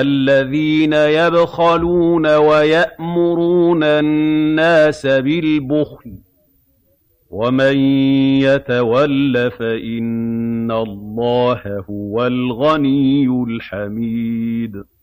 الَّذِينَ يَبْخَلُونَ وَيَأْمُرُونَ النَّاسَ بِالْبُخْلِ ۗ وَمَن يَتَوَلَّ فَإِنَّ اللَّهَ هُوَ الْغَنِيُّ الْحَمِيدُ.